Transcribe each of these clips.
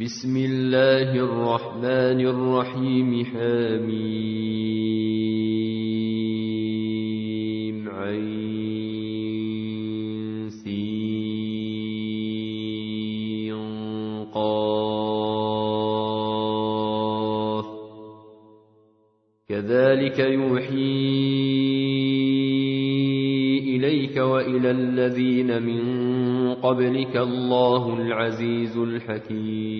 بسم الله الرحمن الرحيم حميم عين سين قاف. كذلك يوحي إليك وإلى الذين من قبلك الله العزيز الحكيم.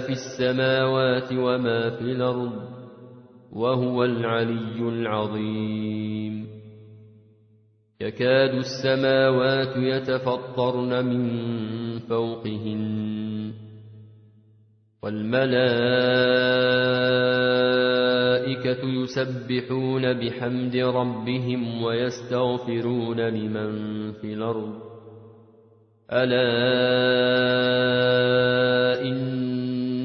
في السماوات وما في الأرض وهو العلي العظيم. يكاد السماوات يتفطرن من فوقهن والملائكة الملائكة يسبحون بحمد ربهم ويستغفرون لمن في الأرض. ألا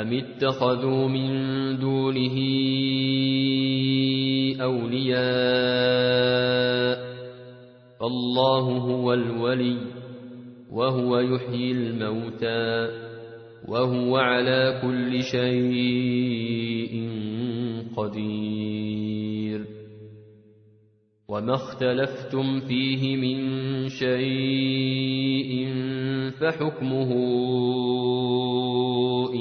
أم اتخذوا من دونه أولياء فالله هو الولي وهو يحيي الموتى وهو على كل شيء قدير وما اختلفتم فيه من شيء فحكمه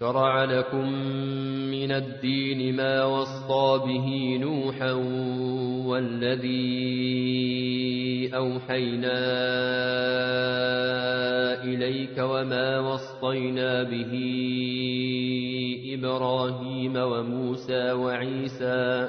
شرع لكم من الدين ما وصى به نوحا والذي أوحينا إليك وما وصينا به إبراهيم وموسى وعيسى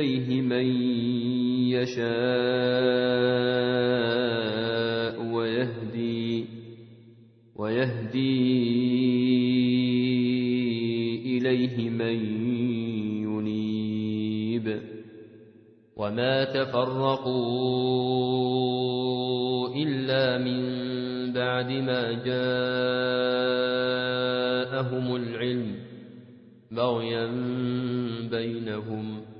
إليه من يشاء ويهدي ويهدي إليه من ينيب. وما تفرقوا إلا من بعد ما جاءهم العلم بغيا بينهم.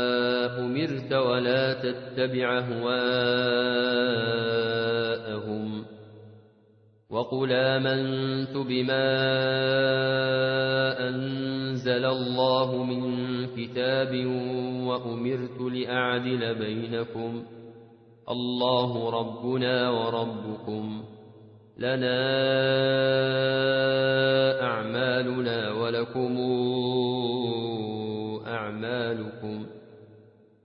أمرت ولا تتبع أهواءهم وقل آمنت بما أنزل الله من كتاب وأمرت لأعدل بينكم الله ربنا وربكم لنا أعمالنا ولكم أعمالكم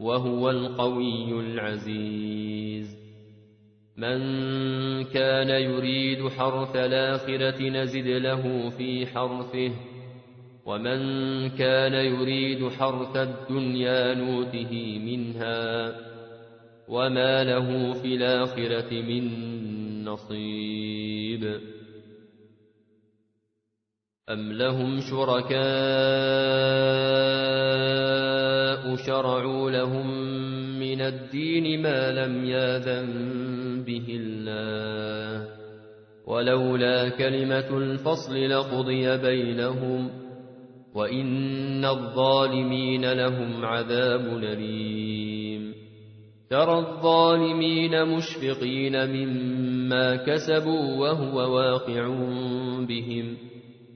وهو القوي العزيز. من كان يريد حرث الآخرة نزد له في حرثه ومن كان يريد حرث الدنيا نوته منها وما له في الآخرة من نصيب. أم لهم شركاء شرعوا لهم من الدين ما لم يأذن به الله ولولا كلمة الفصل لقضي بينهم وإن الظالمين لهم عذاب أليم ترى الظالمين مشفقين مما كسبوا وهو واقع بهم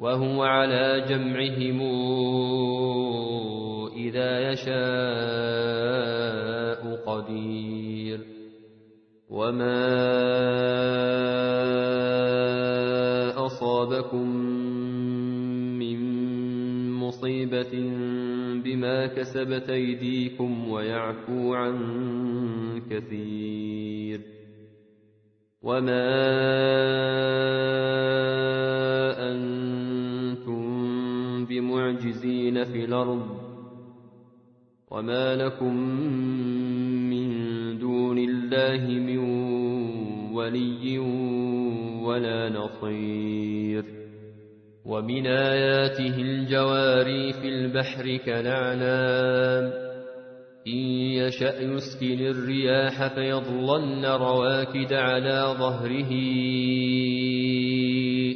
وهو على جمعهم إذا يشاء قدير. وما أصابكم من مصيبة بما كسبت أيديكم ويعفو عن كثير. وما في الأرض وما لكم من دون الله من ولي ولا نصير ومن آياته الجواري في البحر كالأعلام إن يشأ يسكن الرياح فيظلن رواكد على ظهره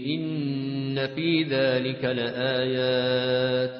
إن في ذلك لآيات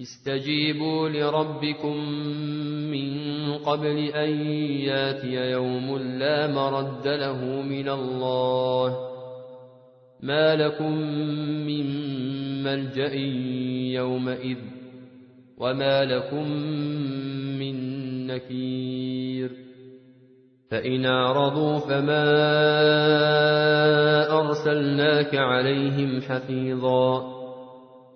استجيبوا لربكم من قبل أن ياتي يوم لا مرد له من الله ما لكم من ملجأ يومئذ وما لكم من نكير فإن أعرضوا فما أرسلناك عليهم حفيظا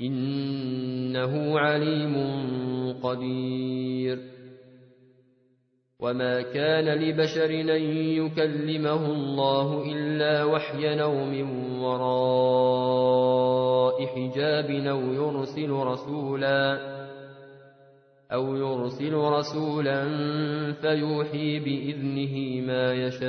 إنه عليم قدير. وما كان لبشر أن يكلمه الله إلا وحيا أو من وراء حجاب أو يرسل رسولا أو يرسل رسولا فيوحي بإذنه ما يشاء.